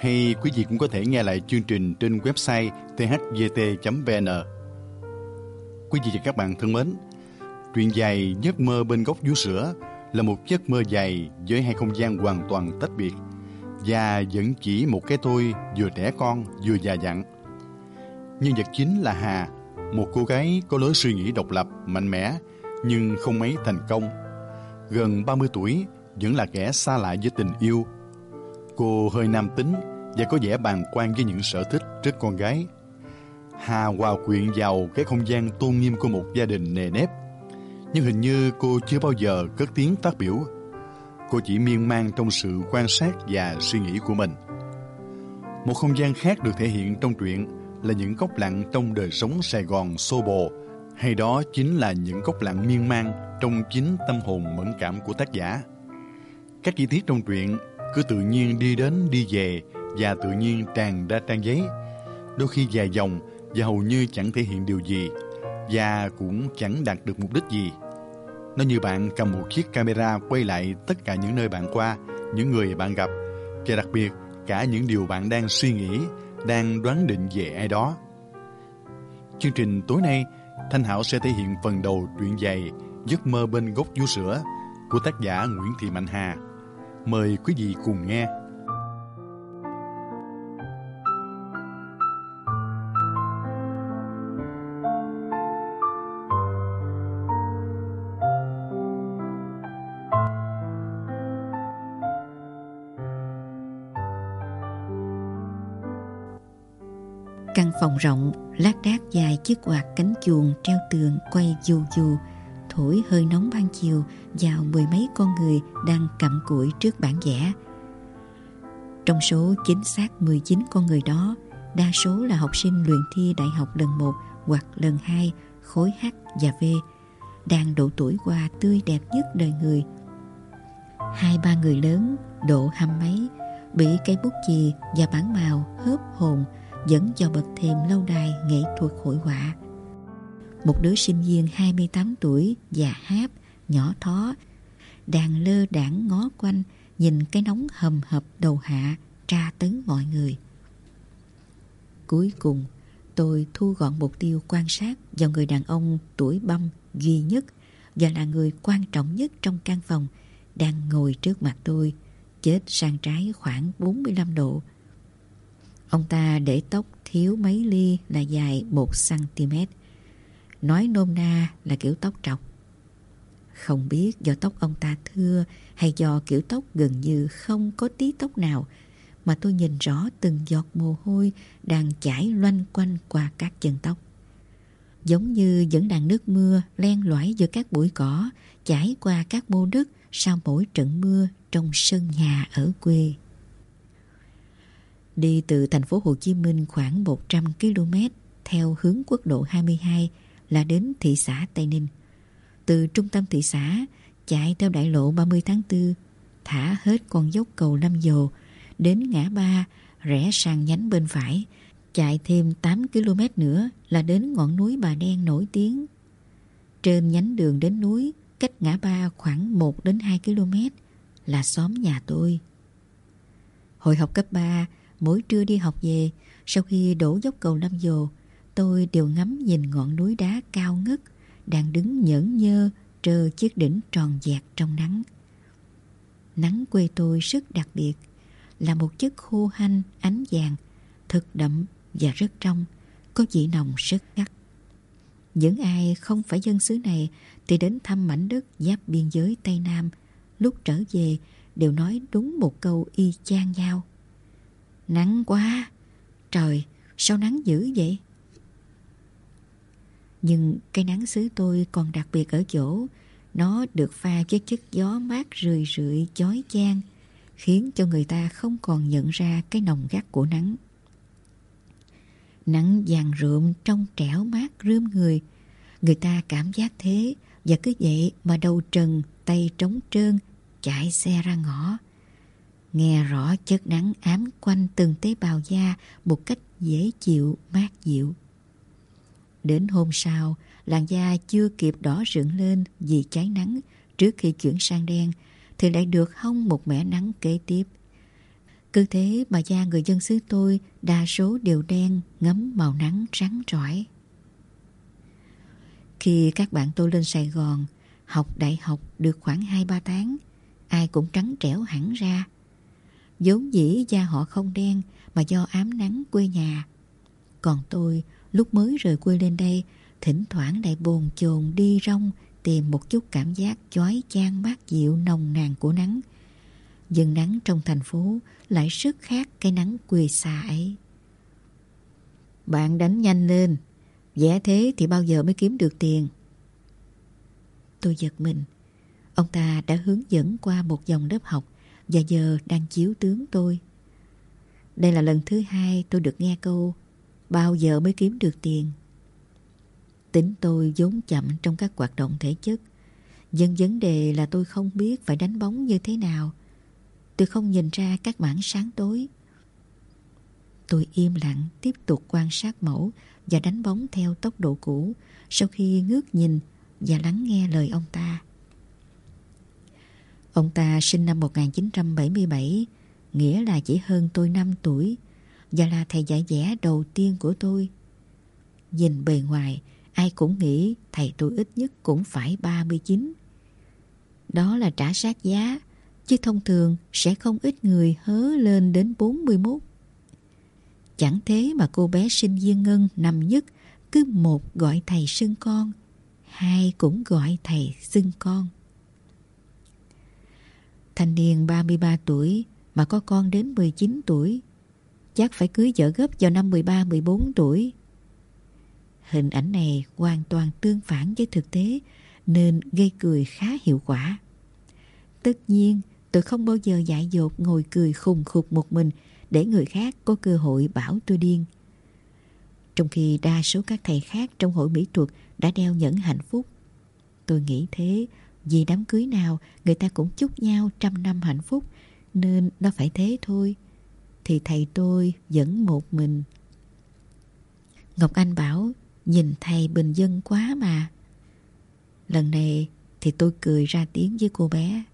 hay quý vị cũng có thể nghe lại chương trình trên website thvt.vn. Quý vị và các bạn thân mến, truyện dài Giấc mơ bên gốc vú sữa là một giấc mơ dài với hai không gian hoàn toàn tách biệt và vẫn chỉ một cái tôi vừa trẻ con vừa già dặn. Nhân vật chính là Hà, một cô gái có lối suy nghĩ độc lập, mạnh mẽ nhưng không mấy thành công. Gần 30 tuổi, vẫn là kẻ xa lạ với tình yêu. Cô hơi nam tính và có vẻ bàng quan với những sở thích trước con gái. Hà hòa quyện vào cái không gian tôn nghiêm của một gia đình nề nếp. Nhưng hình như cô chưa bao giờ cất tiếng phát biểu. Cô chỉ miên man trong sự quan sát và suy nghĩ của mình. Một không gian khác được thể hiện trong truyện là những góc lặng trong đời sống Sài Gòn xô bồ, hay đó chính là những góc lặng miên man trong chính tâm hồn mẫn cảm của tác giả. Các chi tiết trong truyện cứ tự nhiên đi đến đi về và tự nhiên tràn ra trang giấy, đôi khi dài dòng và hầu như chẳng thể hiện điều gì và cũng chẳng đạt được mục đích gì. Nó như bạn cầm một chiếc camera quay lại tất cả những nơi bạn qua, những người bạn gặp và đặc biệt cả những điều bạn đang suy nghĩ đang đoán định về ai đó. Chương trình tối nay, Thanh Hảo sẽ thể hiện phần đầu truyện dài Giấc mơ bên gốc vú sữa của tác giả Nguyễn Thị Mạnh Hà. Mời quý vị cùng nghe. Căn phòng rộng, lác đác dài chiếc quạt cánh chuồng treo tường quay dù dù, thổi hơi nóng ban chiều vào mười mấy con người đang cặm cụi trước bản vẽ. Trong số chính xác 19 con người đó, đa số là học sinh luyện thi đại học lần 1 hoặc lần 2 khối H và V, đang độ tuổi qua tươi đẹp nhất đời người. Hai ba người lớn, độ hăm mấy, bị cây bút chì và bản màu hớp hồn dẫn vào bậc thềm lâu đài nghệ thuật hội họa. Một đứa sinh viên 28 tuổi già háp, nhỏ thó, đang lơ đảng ngó quanh nhìn cái nóng hầm hập đầu hạ tra tấn mọi người. Cuối cùng, tôi thu gọn mục tiêu quan sát vào người đàn ông tuổi băm duy nhất và là người quan trọng nhất trong căn phòng đang ngồi trước mặt tôi, chết sang trái khoảng 45 độ Ông ta để tóc thiếu mấy ly là dài 1cm. Nói nôm na là kiểu tóc trọc. Không biết do tóc ông ta thưa hay do kiểu tóc gần như không có tí tóc nào mà tôi nhìn rõ từng giọt mồ hôi đang chảy loanh quanh qua các chân tóc. Giống như vẫn đang nước mưa len lỏi giữa các bụi cỏ chảy qua các mô đất sau mỗi trận mưa trong sân nhà ở quê. Đi từ thành phố Hồ Chí Minh khoảng 100 km theo hướng quốc lộ 22 là đến thị xã Tây Ninh. Từ trung tâm thị xã chạy theo đại lộ 30 tháng 4 thả hết con dốc cầu Lâm Dồ đến ngã ba rẽ sang nhánh bên phải chạy thêm 8 km nữa là đến ngọn núi Bà Đen nổi tiếng. Trên nhánh đường đến núi cách ngã ba khoảng 1 đến 2 km là xóm nhà tôi. Hồi học cấp 3 Mỗi trưa đi học về, sau khi đổ dốc cầu Lâm Dồ, tôi đều ngắm nhìn ngọn núi đá cao ngất đang đứng nhẫn nhơ trơ chiếc đỉnh tròn dẹt trong nắng. Nắng quê tôi rất đặc biệt, là một chất khô hanh ánh vàng, thật đậm và rất trong, có vị nồng rất gắt. Những ai không phải dân xứ này thì đến thăm mảnh đất giáp biên giới Tây Nam, lúc trở về đều nói đúng một câu y chang nhau. Nắng quá Trời sao nắng dữ vậy nhưng cái nắng xứ tôi còn đặc biệt ở chỗ Nó được pha với chất gió mát rười rượi chói chang Khiến cho người ta không còn nhận ra cái nồng gắt của nắng Nắng vàng rượm trong trẻo mát rươm người. Người ta cảm giác thế và cứ vậy mà đầu trần, tay trống trơn, chạy xe ra ngõ. Nghe rõ chất nắng ám quanh từng tế bào da một cách dễ chịu, mát dịu. Đến hôm sau, làn da chưa kịp đỏ rựng lên vì cháy nắng trước khi chuyển sang đen, thì lại được hong một mẻ nắng kế tiếp. Cứ thế mà da người dân xứ tôi đa số đều đen, ngấm màu nắng rắn rỏi. Khi các bạn tôi lên Sài Gòn, học đại học được khoảng 2-3 tháng, ai cũng trắng trẻo hẳn ra. vốn dĩ da họ không đen mà do ám nắng quê nhà. Còn tôi, lúc mới rời quê lên đây, thỉnh thoảng lại bồn chồn đi rong tìm một chút cảm giác chói chang mát dịu nồng nàn của nắng. Dần nắng trong thành phố lại rất khác cái nắng quê xa ấy. Bạn đánh nhanh lên, vẽ thế thì bao giờ mới kiếm được tiền. Tôi giật mình. Ông ta đã hướng dẫn qua một dòng lớp học và giờ đang chiếu tướng tôi. Đây là lần thứ hai tôi được nghe câu bao giờ mới kiếm được tiền. Tính tôi vốn chậm trong các hoạt động thể chất. Dân vấn đề là tôi không biết phải đánh bóng như thế nào. Tôi không nhìn ra các mảng sáng tối. Tôi im lặng tiếp tục quan sát mẫu và đánh bóng theo tốc độ cũ sau khi ngước nhìn và lắng nghe lời ông ta. Ông ta sinh năm 1977, nghĩa là chỉ hơn tôi 5 tuổi và là thầy dạy vẽ đầu tiên của tôi. Nhìn bề ngoài, ai cũng nghĩ thầy tôi ít nhất cũng phải 39. Đó là trả sát giá, chứ thông thường sẽ không ít người hớ lên đến 41. Chẳng thế mà cô bé sinh viên Ngân năm nhất cứ một gọi thầy xưng con, hai cũng gọi thầy xưng con. Thanh niên 33 tuổi mà có con đến 19 tuổi, chắc phải cưới vợ gấp vào năm 13-14 tuổi. Hình ảnh này hoàn toàn tương phản với thực tế nên gây cười khá hiệu quả. Tất nhiên, tôi không bao giờ dại dột ngồi cười khùng khục một mình để người khác có cơ hội bảo tôi điên. Trong khi đa số các thầy khác trong hội mỹ thuật đã đeo nhẫn hạnh phúc. Tôi nghĩ thế vì đám cưới nào người ta cũng chúc nhau trăm năm hạnh phúc nên nó phải thế thôi. Thì thầy tôi vẫn một mình. Ngọc Anh bảo nhìn thầy bình dân quá mà. Lần này thì tôi cười ra tiếng với cô bé.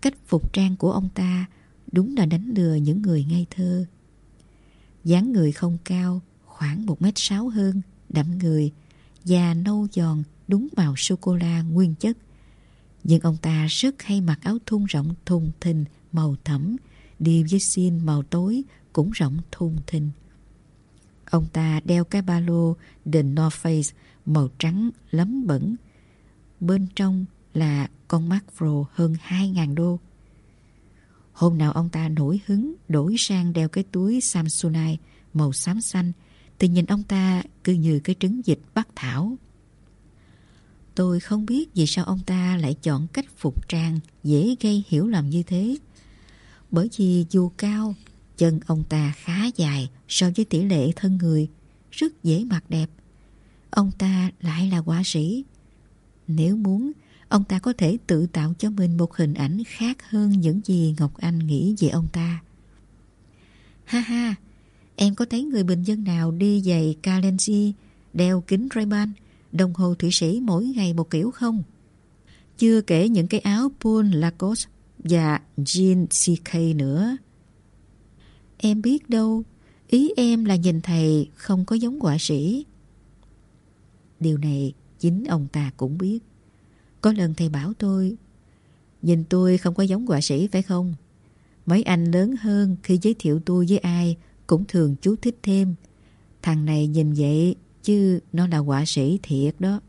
Cách phục trang của ông ta đúng là đánh lừa những người ngây thơ. dáng người không cao, khoảng 1m6 hơn, đậm người, da nâu giòn, đúng màu sô-cô-la nguyên chất. Nhưng ông ta rất hay mặc áo thun rộng thùng thình màu thẫm, đi với xin màu tối cũng rộng thùng thình. Ông ta đeo cái ba lô The North Face màu trắng lấm bẩn. Bên trong là con macro hơn 2.000 đô. Hôm nào ông ta nổi hứng đổi sang đeo cái túi Samsonite màu xám xanh, thì nhìn ông ta cứ như cái trứng dịch bắc thảo. Tôi không biết vì sao ông ta lại chọn cách phục trang dễ gây hiểu lầm như thế. Bởi vì dù cao, chân ông ta khá dài so với tỷ lệ thân người, rất dễ mặc đẹp. Ông ta lại là họa sĩ. Nếu muốn, ông ta có thể tự tạo cho mình một hình ảnh khác hơn những gì Ngọc Anh nghĩ về ông ta. Ha ha, em có thấy người bình dân nào đi giày Calensi, đeo kính Ray-Ban, đồng hồ thủy sĩ mỗi ngày một kiểu không? Chưa kể những cái áo Paul Lacoste và Jean CK nữa. Em biết đâu, ý em là nhìn thầy không có giống họa sĩ. Điều này chính ông ta cũng biết. Có lần thầy bảo tôi, nhìn tôi không có giống họa sĩ phải không? Mấy anh lớn hơn khi giới thiệu tôi với ai cũng thường chú thích thêm. Thằng này nhìn vậy chứ nó là họa sĩ thiệt đó.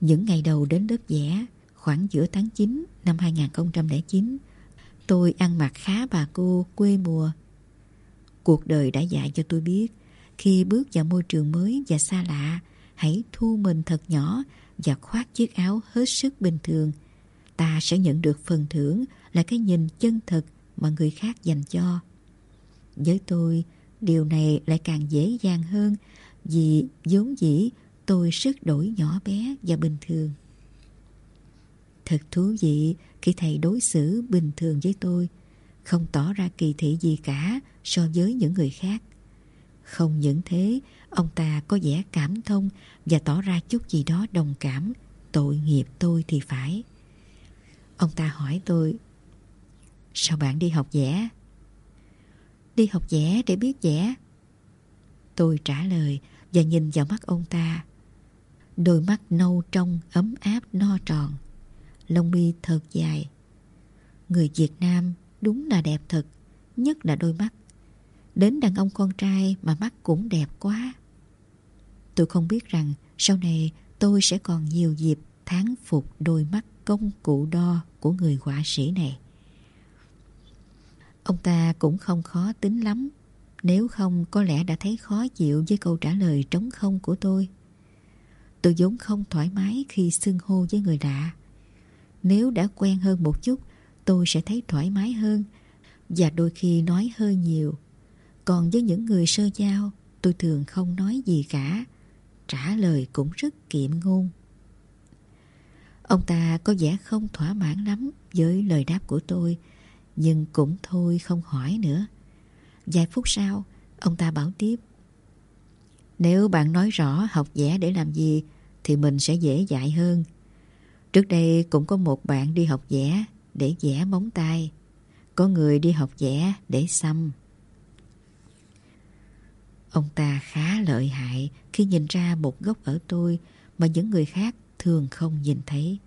Những ngày đầu đến lớp vẽ, khoảng giữa tháng 9 năm 2009, tôi ăn mặc khá bà cô quê mùa. Cuộc đời đã dạy cho tôi biết, khi bước vào môi trường mới và xa lạ, hãy thu mình thật nhỏ và khoác chiếc áo hết sức bình thường. Ta sẽ nhận được phần thưởng là cái nhìn chân thật mà người khác dành cho. Với tôi, điều này lại càng dễ dàng hơn vì vốn dĩ tôi rất đổi nhỏ bé và bình thường. Thật thú vị khi thầy đối xử bình thường với tôi, không tỏ ra kỳ thị gì cả so với những người khác. Không những thế, ông ta có vẻ cảm thông và tỏ ra chút gì đó đồng cảm, tội nghiệp tôi thì phải. Ông ta hỏi tôi, sao bạn đi học vẽ? Đi học vẽ để biết vẽ. Tôi trả lời và nhìn vào mắt ông ta. Đôi mắt nâu trong, ấm áp, no tròn. Lông mi thật dài. Người Việt Nam đúng là đẹp thật, nhất là đôi mắt. Đến đàn ông con trai mà mắt cũng đẹp quá. Tôi không biết rằng sau này tôi sẽ còn nhiều dịp thán phục đôi mắt công cụ đo của người họa sĩ này. Ông ta cũng không khó tính lắm, nếu không có lẽ đã thấy khó chịu với câu trả lời trống không của tôi. Tôi vốn không thoải mái khi xưng hô với người lạ. Nếu đã quen hơn một chút, tôi sẽ thấy thoải mái hơn và đôi khi nói hơi nhiều. Còn với những người sơ giao, tôi thường không nói gì cả. Trả lời cũng rất kiệm ngôn. Ông ta có vẻ không thỏa mãn lắm với lời đáp của tôi, nhưng cũng thôi không hỏi nữa. Vài phút sau, ông ta bảo tiếp. Nếu bạn nói rõ học vẽ để làm gì, thì mình sẽ dễ dạy hơn. Trước đây cũng có một bạn đi học vẽ để vẽ móng tay. Có người đi học vẽ để xăm. Ông ta khá lợi hại khi nhìn ra một góc ở tôi mà những người khác thường không nhìn thấy.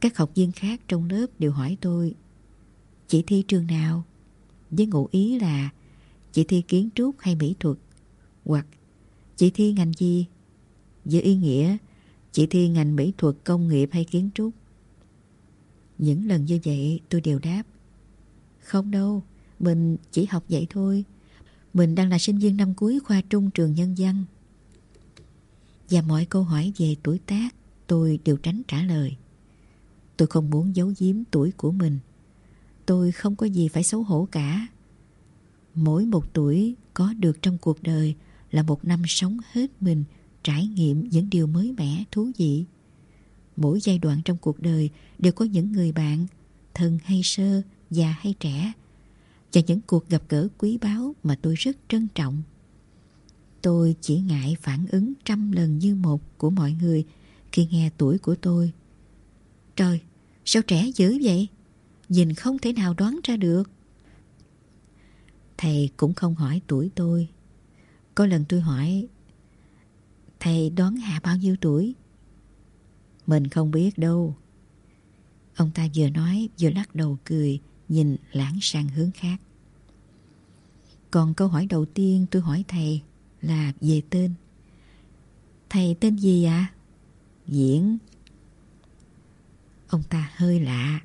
Các học viên khác trong lớp đều hỏi tôi, Chị thi trường nào? Với ngụ ý là, chị thi kiến trúc hay mỹ thuật? Hoặc, chị thi ngành gì? Với ý nghĩa chị thi ngành mỹ thuật công nghiệp hay kiến trúc? Những lần như vậy tôi đều đáp Không đâu, mình chỉ học vậy thôi. Mình đang là sinh viên năm cuối khoa trung trường nhân dân Và mọi câu hỏi về tuổi tác tôi đều tránh trả lời. Tôi không muốn giấu giếm tuổi của mình. Tôi không có gì phải xấu hổ cả. Mỗi một tuổi có được trong cuộc đời Là một năm sống hết mình Trải nghiệm những điều mới mẻ, thú vị Mỗi giai đoạn trong cuộc đời Đều có những người bạn Thân hay sơ, già hay trẻ Và những cuộc gặp gỡ quý báu Mà tôi rất trân trọng Tôi chỉ ngại phản ứng trăm lần như một của mọi người Khi nghe tuổi của tôi Trời, sao trẻ dữ vậy? Nhìn không thể nào đoán ra được. Thầy cũng không hỏi tuổi tôi. Có lần tôi hỏi, thầy đoán Hạ bao nhiêu tuổi? Mình không biết đâu. Ông ta vừa nói vừa lắc đầu cười, nhìn lãng sang hướng khác. Còn câu hỏi đầu tiên tôi hỏi thầy là về tên. Thầy tên gì ạ? À? Diễn Ông ta hơi lạ.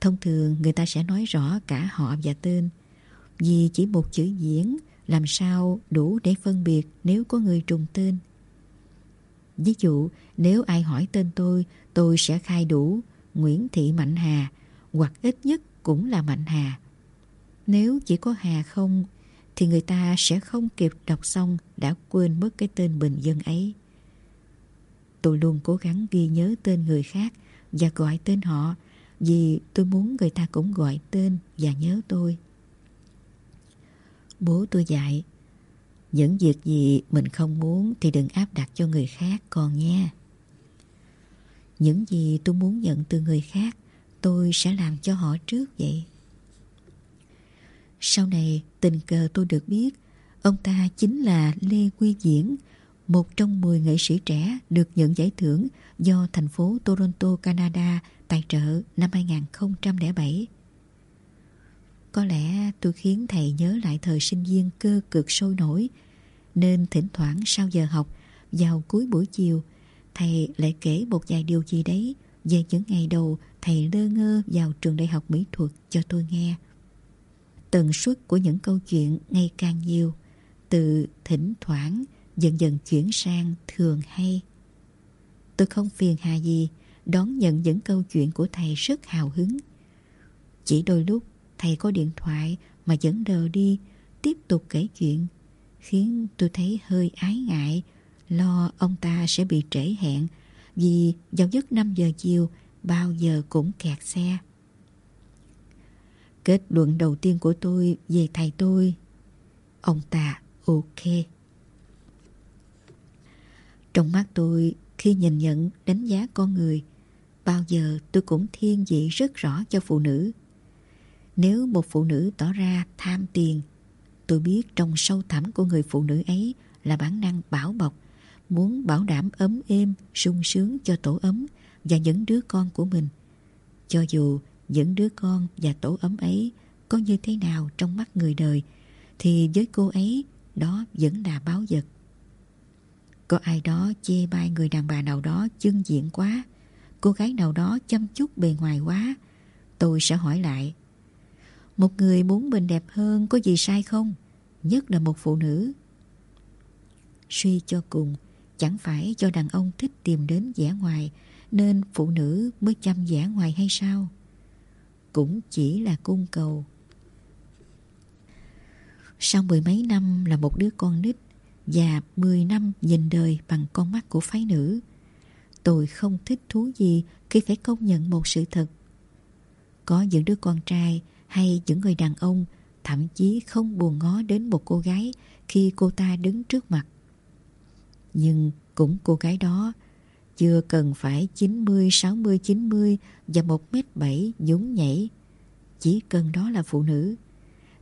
Thông thường người ta sẽ nói rõ cả họ và tên. Vì chỉ một chữ diễn làm sao đủ để phân biệt nếu có người trùng tên. Ví dụ, nếu ai hỏi tên tôi, tôi sẽ khai đủ Nguyễn Thị Mạnh Hà hoặc ít nhất cũng là Mạnh Hà. Nếu chỉ có Hà không, thì người ta sẽ không kịp đọc xong đã quên mất cái tên bình dân ấy. Tôi luôn cố gắng ghi nhớ tên người khác và gọi tên họ vì tôi muốn người ta cũng gọi tên và nhớ tôi. Bố tôi dạy những việc gì mình không muốn thì đừng áp đặt cho người khác còn nha. Những gì tôi muốn nhận từ người khác tôi sẽ làm cho họ trước vậy. Sau này tình cờ tôi được biết ông ta chính là Lê Quy Diễn một trong 10 nghệ sĩ trẻ được nhận giải thưởng do thành phố Toronto, Canada tài trợ năm 2007. Có lẽ tôi khiến thầy nhớ lại thời sinh viên cơ cực sôi nổi, nên thỉnh thoảng sau giờ học, vào cuối buổi chiều, thầy lại kể một vài điều gì đấy về những ngày đầu thầy lơ ngơ vào trường đại học mỹ thuật cho tôi nghe. Tần suất của những câu chuyện ngày càng nhiều, từ thỉnh thoảng dần dần chuyển sang thường hay. Tôi không phiền hà gì đón nhận những câu chuyện của thầy rất hào hứng. Chỉ đôi lúc thầy có điện thoại mà vẫn đờ đi tiếp tục kể chuyện, khiến tôi thấy hơi ái ngại, lo ông ta sẽ bị trễ hẹn vì vào giấc 5 giờ chiều bao giờ cũng kẹt xe. Kết luận đầu tiên của tôi về thầy tôi, ông ta ok. Trong mắt tôi, khi nhìn nhận, đánh giá con người, bao giờ tôi cũng thiên vị rất rõ cho phụ nữ. Nếu một phụ nữ tỏ ra tham tiền, tôi biết trong sâu thẳm của người phụ nữ ấy là bản năng bảo bọc, muốn bảo đảm ấm êm, sung sướng cho tổ ấm và những đứa con của mình. Cho dù những đứa con và tổ ấm ấy có như thế nào trong mắt người đời, thì với cô ấy đó vẫn là báo vật. Có ai đó chê bai người đàn bà nào đó chân diện quá, cô gái nào đó chăm chút bề ngoài quá, tôi sẽ hỏi lại. Một người muốn mình đẹp hơn có gì sai không? Nhất là một phụ nữ. Suy cho cùng, chẳng phải cho đàn ông thích tìm đến vẻ ngoài nên phụ nữ mới chăm vẻ ngoài hay sao? Cũng chỉ là cung cầu. Sau mười mấy năm là một đứa con nít và 10 năm nhìn đời bằng con mắt của phái nữ. Tôi không thích thú gì khi phải công nhận một sự thật. Có những đứa con trai hay những người đàn ông thậm chí không buồn ngó đến một cô gái khi cô ta đứng trước mặt. Nhưng cũng cô gái đó chưa cần phải 90, 60, 90 và 1m7 nhún nhảy. Chỉ cần đó là phụ nữ.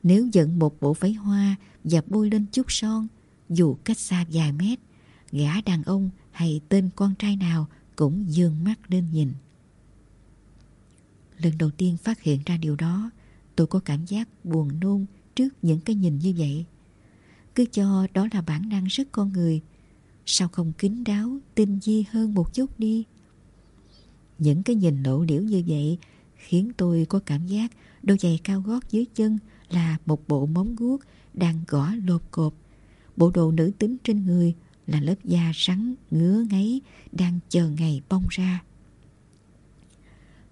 Nếu dẫn một bộ váy hoa và bôi lên chút son dù cách xa vài mét, gã đàn ông hay tên con trai nào cũng dương mắt lên nhìn. Lần đầu tiên phát hiện ra điều đó, tôi có cảm giác buồn nôn trước những cái nhìn như vậy. Cứ cho đó là bản năng rất con người, sao không kín đáo, tinh vi hơn một chút đi. Những cái nhìn lộ liễu như vậy khiến tôi có cảm giác đôi giày cao gót dưới chân là một bộ móng guốc đang gõ lột cột Bộ đồ nữ tính trên người là lớp da rắn, ngứa ngáy đang chờ ngày bong ra.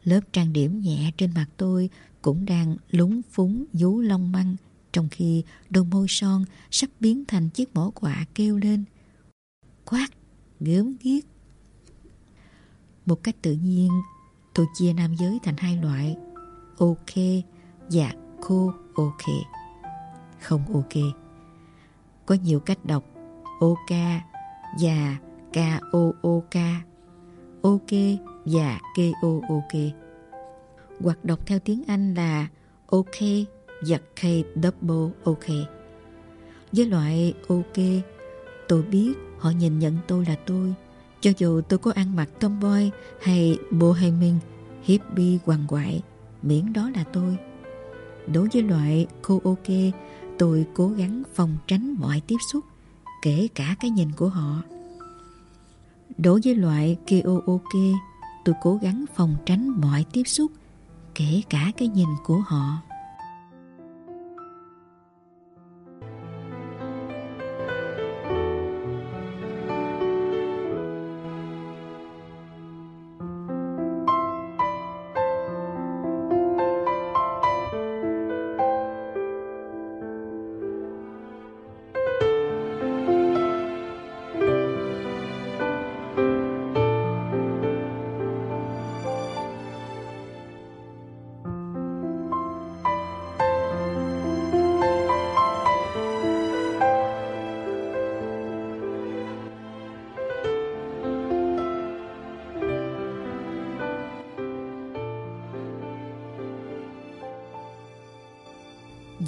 Lớp trang điểm nhẹ trên mặt tôi cũng đang lúng phúng vú long măng trong khi đôi môi son sắp biến thành chiếc mỏ quạ kêu lên. Quát, gớm ghiếc. Một cách tự nhiên, tôi chia nam giới thành hai loại, ok và cô ok. Không ok có nhiều cách đọc OK và K-O-O-K, OK và K-O-O-K. Hoặc đọc theo tiếng Anh là OK và K-double OK. Với loại OK, tôi biết họ nhìn nhận tôi là tôi, cho dù tôi có ăn mặc tomboy hay bohemian, hippie hoàng quại, miễn đó là tôi. Đối với loại cô OK, Tôi cố gắng phòng tránh mọi tiếp xúc, kể cả cái nhìn của họ. Đối với loại Kyook, tôi cố gắng phòng tránh mọi tiếp xúc, kể cả cái nhìn của họ.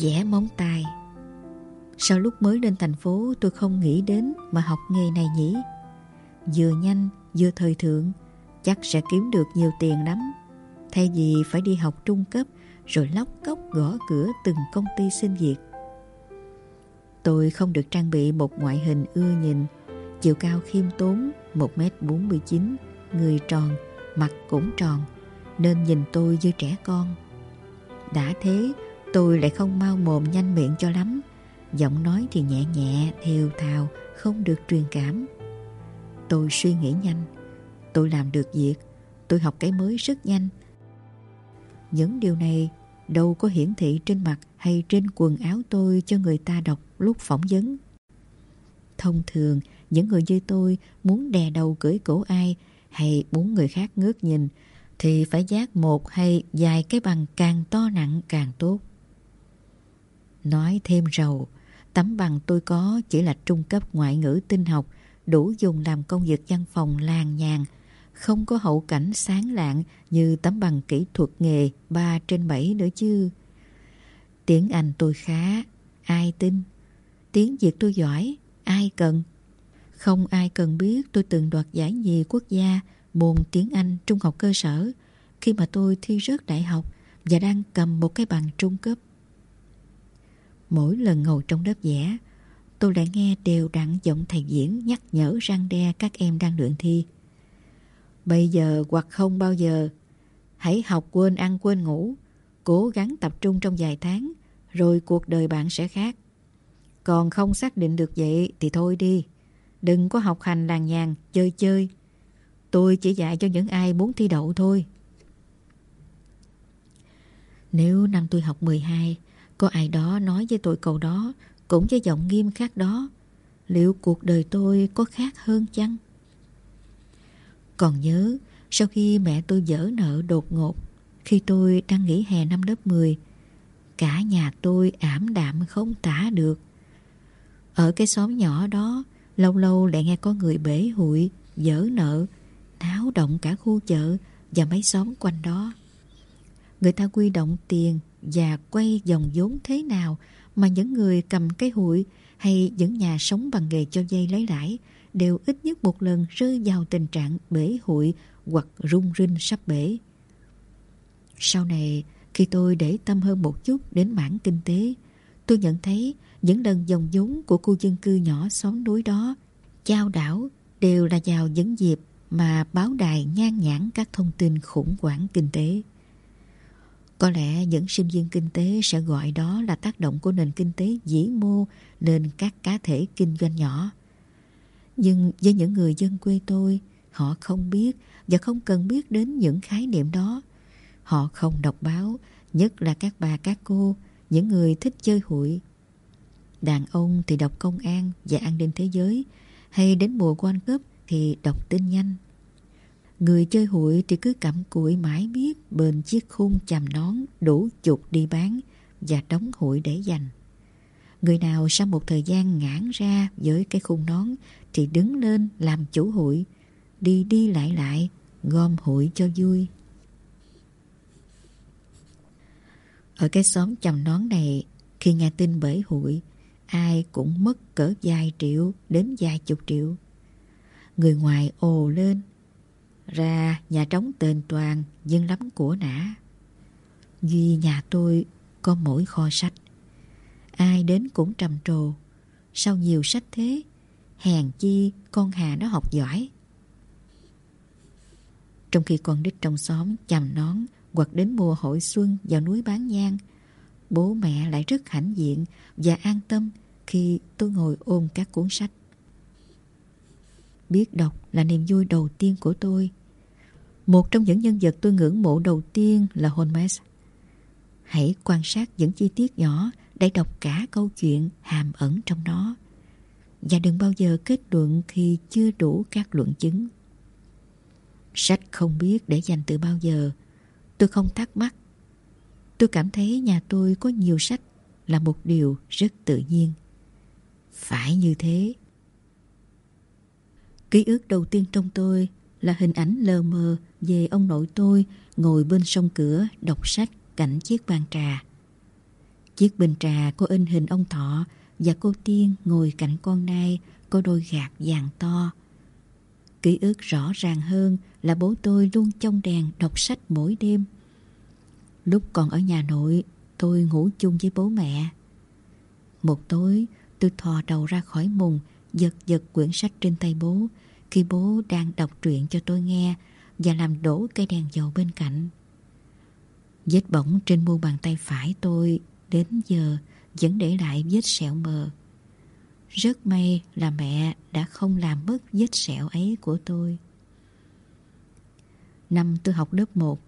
Vẽ móng tay. Sau lúc mới lên thành phố tôi không nghĩ đến mà học nghề này nhỉ. Vừa nhanh, vừa thời thượng, chắc sẽ kiếm được nhiều tiền lắm. Thay vì phải đi học trung cấp rồi lóc cốc gõ cửa từng công ty xin việc. Tôi không được trang bị một ngoại hình ưa nhìn, chiều cao khiêm tốn 1m49, người tròn, mặt cũng tròn, nên nhìn tôi như trẻ con. Đã thế, Tôi lại không mau mồm nhanh miệng cho lắm. Giọng nói thì nhẹ nhẹ, thều thào Không được truyền cảm. Tôi suy nghĩ nhanh. Tôi làm được việc. Tôi học cái mới rất nhanh. Những điều này đâu có hiển thị trên mặt hay trên quần áo tôi cho người ta đọc lúc phỏng vấn. Thông thường, những người như tôi muốn đè đầu cưỡi cổ ai hay muốn người khác ngước nhìn thì phải giác một hay vài cái bằng càng to nặng càng tốt. Nói thêm rầu, tấm bằng tôi có chỉ là trung cấp ngoại ngữ tinh học, đủ dùng làm công việc văn phòng làng nhàn, không có hậu cảnh sáng lạng như tấm bằng kỹ thuật nghề 3 trên 7 nữa chứ. Tiếng Anh tôi khá, ai tin? Tiếng Việt tôi giỏi, ai cần? Không ai cần biết tôi từng đoạt giải nhì quốc gia môn tiếng Anh trung học cơ sở khi mà tôi thi rớt đại học và đang cầm một cái bằng trung cấp. Mỗi lần ngồi trong lớp vẽ, tôi lại nghe đều đặn giọng thầy diễn nhắc nhở răng đe các em đang luyện thi. Bây giờ hoặc không bao giờ, hãy học quên ăn quên ngủ, cố gắng tập trung trong vài tháng, rồi cuộc đời bạn sẽ khác. Còn không xác định được vậy thì thôi đi. Đừng có học hành làng nhàn, chơi chơi. Tôi chỉ dạy cho những ai muốn thi đậu thôi. Nếu năm tôi học 12, có ai đó nói với tôi câu đó, cũng với giọng nghiêm khắc đó, liệu cuộc đời tôi có khác hơn chăng? Còn nhớ, sau khi mẹ tôi dở nợ đột ngột, khi tôi đang nghỉ hè năm lớp 10, cả nhà tôi ảm đạm không tả được. Ở cái xóm nhỏ đó, lâu lâu lại nghe có người bể hụi, dở nợ, náo động cả khu chợ và mấy xóm quanh đó. Người ta quy động tiền và quay dòng vốn thế nào mà những người cầm cái hụi hay những nhà sống bằng nghề cho dây lấy lãi đều ít nhất một lần rơi vào tình trạng bể hụi hoặc rung rinh sắp bể. Sau này, khi tôi để tâm hơn một chút đến mảng kinh tế, tôi nhận thấy những lần dòng vốn của khu dân cư nhỏ xóm núi đó trao đảo đều là vào những dịp mà báo đài nhan nhãn các thông tin khủng hoảng kinh tế. Có lẽ những sinh viên kinh tế sẽ gọi đó là tác động của nền kinh tế dĩ mô lên các cá thể kinh doanh nhỏ. Nhưng với những người dân quê tôi, họ không biết và không cần biết đến những khái niệm đó. Họ không đọc báo, nhất là các bà các cô, những người thích chơi hụi. Đàn ông thì đọc công an và an ninh thế giới, hay đến mùa World Cup thì đọc tin nhanh. Người chơi hội thì cứ cặm cụi mãi biết bền chiếc khung chàm nón đủ chục đi bán và đóng hội để dành. Người nào sau một thời gian ngãn ra với cái khung nón thì đứng lên làm chủ hội đi đi lại lại, gom hội cho vui. Ở cái xóm chầm nón này, khi nghe tin bể hội ai cũng mất cỡ vài triệu đến vài chục triệu. Người ngoài ồ lên, ra nhà trống tên toàn dân lắm của nã. Duy nhà tôi có mỗi kho sách. Ai đến cũng trầm trồ. Sao nhiều sách thế? Hèn chi con Hà nó học giỏi. Trong khi con đích trong xóm chầm nón hoặc đến mùa hội xuân vào núi bán nhang, bố mẹ lại rất hãnh diện và an tâm khi tôi ngồi ôm các cuốn sách. Biết đọc là niềm vui đầu tiên của tôi. Một trong những nhân vật tôi ngưỡng mộ đầu tiên là Holmes. Hãy quan sát những chi tiết nhỏ để đọc cả câu chuyện hàm ẩn trong nó. Và đừng bao giờ kết luận khi chưa đủ các luận chứng. Sách không biết để dành từ bao giờ. Tôi không thắc mắc. Tôi cảm thấy nhà tôi có nhiều sách là một điều rất tự nhiên. Phải như thế. Ký ức đầu tiên trong tôi là hình ảnh lờ mờ về ông nội tôi ngồi bên sông cửa đọc sách cạnh chiếc bàn trà. Chiếc bình trà có in hình ông Thọ và cô Tiên ngồi cạnh con nai có đôi gạt vàng to. Ký ức rõ ràng hơn là bố tôi luôn trong đèn đọc sách mỗi đêm. Lúc còn ở nhà nội, tôi ngủ chung với bố mẹ. Một tối, tôi thò đầu ra khỏi mùng, giật giật quyển sách trên tay bố, khi bố đang đọc truyện cho tôi nghe và làm đổ cây đèn dầu bên cạnh. Vết bỏng trên mu bàn tay phải tôi đến giờ vẫn để lại vết sẹo mờ. Rất may là mẹ đã không làm mất vết sẹo ấy của tôi. Năm tôi học lớp 1,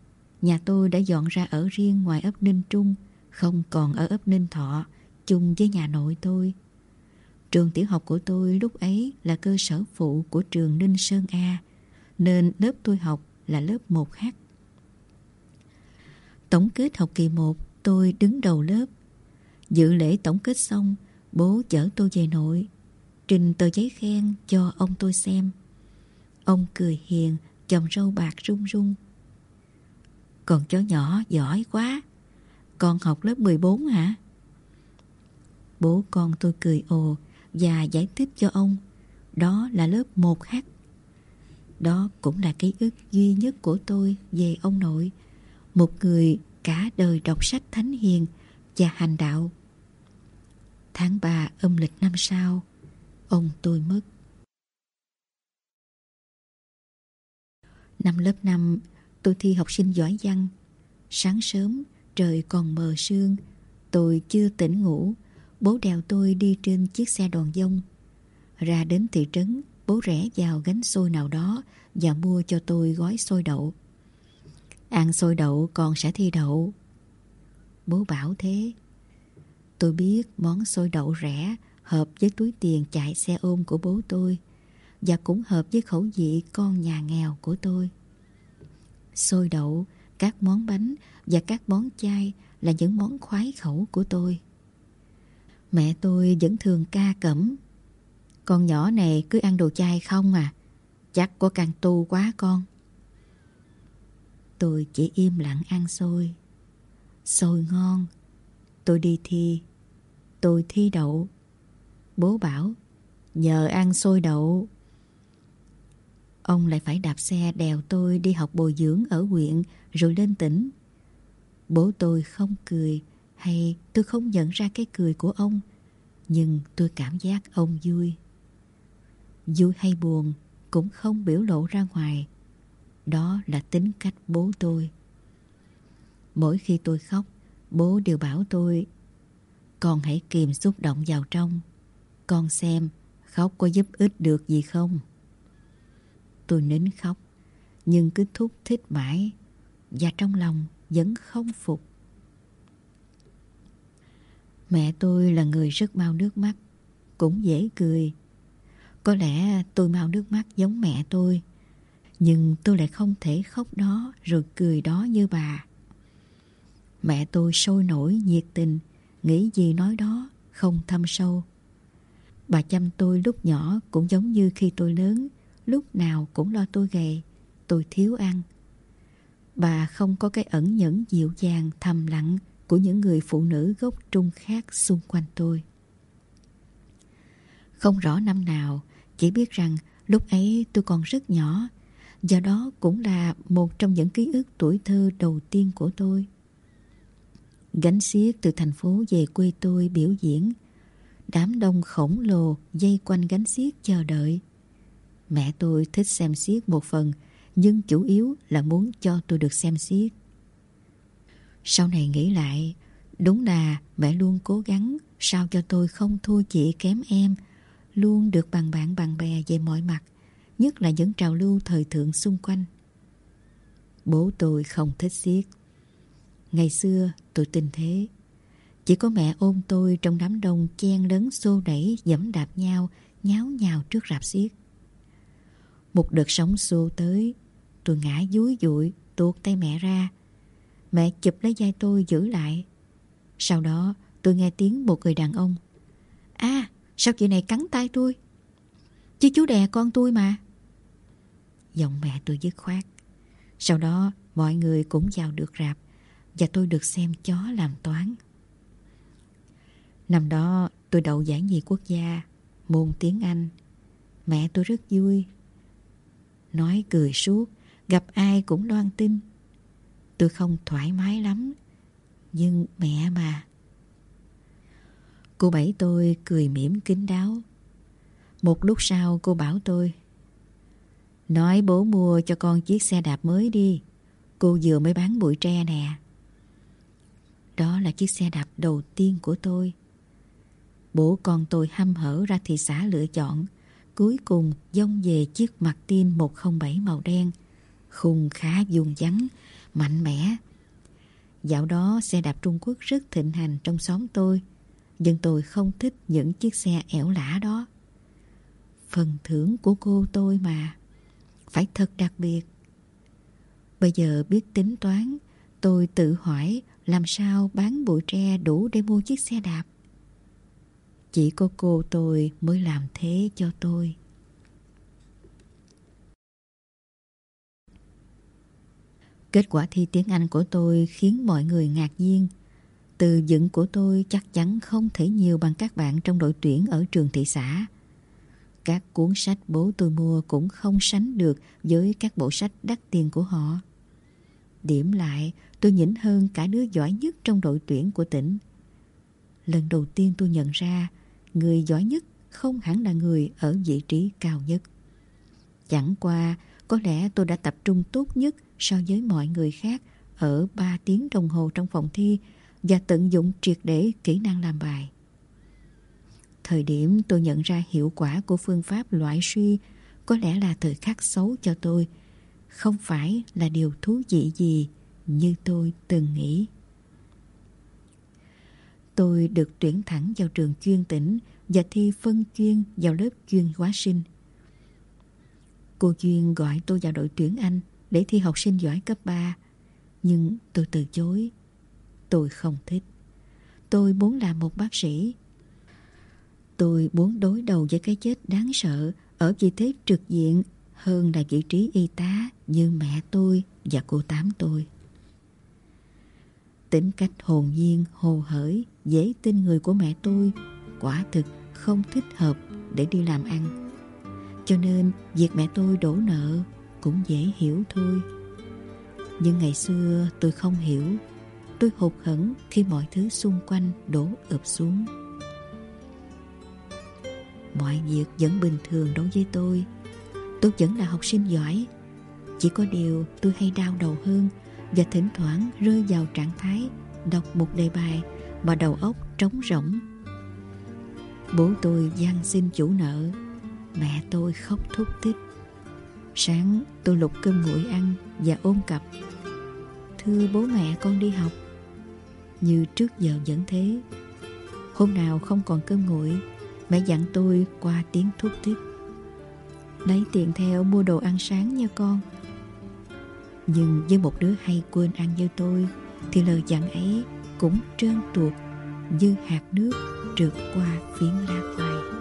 nhà tôi đã dọn ra ở riêng ngoài ấp Ninh Trung, không còn ở ấp Ninh Thọ, chung với nhà nội tôi. Trường tiểu học của tôi lúc ấy là cơ sở phụ của trường Ninh Sơn A, nên lớp tôi học là lớp 1H. Tổng kết học kỳ 1, tôi đứng đầu lớp. Dự lễ tổng kết xong, bố chở tôi về nội, trình tờ giấy khen cho ông tôi xem. Ông cười hiền, chồng râu bạc rung rung. Còn cháu nhỏ giỏi quá, con học lớp 14 hả? Bố con tôi cười ồ và giải thích cho ông đó là lớp 1H. Đó cũng là ký ức duy nhất của tôi về ông nội, một người cả đời đọc sách thánh hiền và hành đạo. Tháng 3 âm lịch năm sau, ông tôi mất. Năm lớp 5, tôi thi học sinh giỏi văn. Sáng sớm, trời còn mờ sương, tôi chưa tỉnh ngủ, bố đèo tôi đi trên chiếc xe đoàn dông. Ra đến thị trấn, bố rẽ vào gánh xôi nào đó và mua cho tôi gói xôi đậu. Ăn xôi đậu còn sẽ thi đậu. Bố bảo thế. Tôi biết món xôi đậu rẻ hợp với túi tiền chạy xe ôm của bố tôi và cũng hợp với khẩu vị con nhà nghèo của tôi. Xôi đậu, các món bánh và các món chay là những món khoái khẩu của tôi. Mẹ tôi vẫn thường ca cẩm. Con nhỏ này cứ ăn đồ chay không à? Chắc có càng tu quá con. Tôi chỉ im lặng ăn xôi. Xôi ngon. Tôi đi thi. Tôi thi đậu. Bố bảo, nhờ ăn xôi đậu. Ông lại phải đạp xe đèo tôi đi học bồi dưỡng ở huyện rồi lên tỉnh. Bố tôi không cười hay tôi không nhận ra cái cười của ông. Nhưng tôi cảm giác ông vui. Vui hay buồn cũng không biểu lộ ra ngoài. Đó là tính cách bố tôi. Mỗi khi tôi khóc, bố đều bảo tôi Con hãy kìm xúc động vào trong. Con xem khóc có giúp ích được gì không? Tôi nín khóc, nhưng cứ thúc thích mãi và trong lòng vẫn không phục. Mẹ tôi là người rất mau nước mắt, cũng dễ cười. Có lẽ tôi mau nước mắt giống mẹ tôi, nhưng tôi lại không thể khóc đó rồi cười đó như bà. Mẹ tôi sôi nổi nhiệt tình, nghĩ gì nói đó, không thâm sâu. Bà chăm tôi lúc nhỏ cũng giống như khi tôi lớn, lúc nào cũng lo tôi gầy, tôi thiếu ăn. Bà không có cái ẩn nhẫn dịu dàng, thầm lặng của những người phụ nữ gốc trung khác xung quanh tôi. Không rõ năm nào, chỉ biết rằng lúc ấy tôi còn rất nhỏ, do đó cũng là một trong những ký ức tuổi thơ đầu tiên của tôi. Gánh xiếc từ thành phố về quê tôi biểu diễn, đám đông khổng lồ dây quanh gánh xiếc chờ đợi. Mẹ tôi thích xem xiếc một phần, nhưng chủ yếu là muốn cho tôi được xem xiếc. Sau này nghĩ lại, đúng là mẹ luôn cố gắng sao cho tôi không thua chị kém em, luôn được bằng bạn bằng bè về mọi mặt, nhất là những trào lưu thời thượng xung quanh. Bố tôi không thích xiết, Ngày xưa tôi tin thế. Chỉ có mẹ ôm tôi trong đám đông chen lớn xô đẩy dẫm đạp nhau, nháo nhào trước rạp xiết. Một đợt sóng xô tới, tôi ngã dúi dụi, tuột tay mẹ ra, Mẹ chụp lấy vai tôi giữ lại. Sau đó, tôi nghe tiếng một người đàn ông. À sao chị này cắn tay tôi? Chứ chú đè con tôi mà. Giọng mẹ tôi dứt khoát. Sau đó, mọi người cũng vào được rạp Và tôi được xem chó làm toán. Năm đó, tôi đậu giải nhì quốc gia, Môn tiếng Anh. Mẹ tôi rất vui, Nói cười suốt, Gặp ai cũng loan tin. Tôi không thoải mái lắm, Nhưng mẹ mà. Cô Bảy tôi cười mỉm kín đáo. Một lúc sau cô bảo tôi, Nói bố mua cho con chiếc xe đạp mới đi, Cô vừa mới bán bụi tre nè. Đó là chiếc xe đạp đầu tiên của tôi. Bố con tôi hăm hở ra thị xã lựa chọn, Cuối cùng dông về chiếc mặt tin 107 màu đen, Khung khá vuông vắn mạnh mẽ. Dạo đó xe đạp Trung Quốc rất thịnh hành trong xóm tôi, nhưng tôi không thích những chiếc xe ẻo lả đó. Phần thưởng của cô tôi mà, phải thật đặc biệt. Bây giờ biết tính toán, tôi tự hỏi làm sao bán bụi tre đủ để mua chiếc xe đạp. Chỉ có cô tôi mới làm thế cho tôi. Kết quả thi tiếng Anh của tôi khiến mọi người ngạc nhiên. Từ dựng của tôi chắc chắn không thể nhiều bằng các bạn trong đội tuyển ở trường thị xã. Các cuốn sách bố tôi mua cũng không sánh được với các bộ sách đắt tiền của họ. Điểm lại, tôi nhỉnh hơn cả đứa giỏi nhất trong đội tuyển của tỉnh. Lần đầu tiên tôi nhận ra, người giỏi nhất không hẳn là người ở vị trí cao nhất. Chẳng qua, có lẽ tôi đã tập trung tốt nhất so với mọi người khác ở 3 tiếng đồng hồ trong phòng thi và tận dụng triệt để kỹ năng làm bài. Thời điểm tôi nhận ra hiệu quả của phương pháp loại suy có lẽ là thời khắc xấu cho tôi, không phải là điều thú vị gì như tôi từng nghĩ. Tôi được tuyển thẳng vào trường chuyên tỉnh và thi phân chuyên vào lớp chuyên hóa sinh. Cô Duyên gọi tôi vào đội tuyển Anh để thi học sinh giỏi cấp 3. Nhưng tôi từ chối. Tôi không thích. Tôi muốn làm một bác sĩ. Tôi muốn đối đầu với cái chết đáng sợ ở vị thế trực diện hơn là vị trí y tá như mẹ tôi và cô tám tôi. Tính cách hồn nhiên, hồ hởi, dễ tin người của mẹ tôi quả thực không thích hợp để đi làm ăn. Cho nên việc mẹ tôi đổ nợ cũng dễ hiểu thôi. Nhưng ngày xưa tôi không hiểu, tôi hụt hẫng khi mọi thứ xung quanh đổ ập xuống. Mọi việc vẫn bình thường đối với tôi. Tôi vẫn là học sinh giỏi. Chỉ có điều tôi hay đau đầu hơn và thỉnh thoảng rơi vào trạng thái đọc một đề bài mà đầu óc trống rỗng. Bố tôi gian xin chủ nợ, mẹ tôi khóc thúc thích. Sáng tôi lục cơm nguội ăn và ôm cặp. Thưa bố mẹ con đi học. Như trước giờ vẫn thế. Hôm nào không còn cơm nguội, mẹ dặn tôi qua tiếng thúc thích. Lấy tiền theo mua đồ ăn sáng nha con. Nhưng với một đứa hay quên ăn như tôi Thì lời dặn ấy cũng trơn tuột Như hạt nước trượt qua phiến lá khoai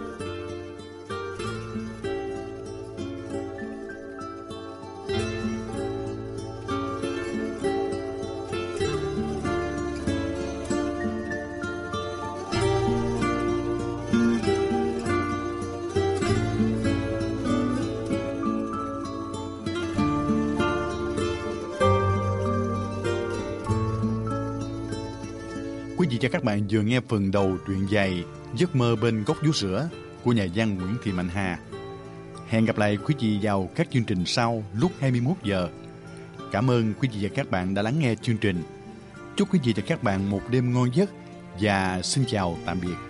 các bạn vừa nghe phần đầu truyện dài Giấc mơ bên gốc vú sữa của nhà văn Nguyễn Thị Mạnh Hà. Hẹn gặp lại quý vị vào các chương trình sau lúc 21 giờ. Cảm ơn quý vị và các bạn đã lắng nghe chương trình. Chúc quý vị và các bạn một đêm ngon giấc và xin chào tạm biệt.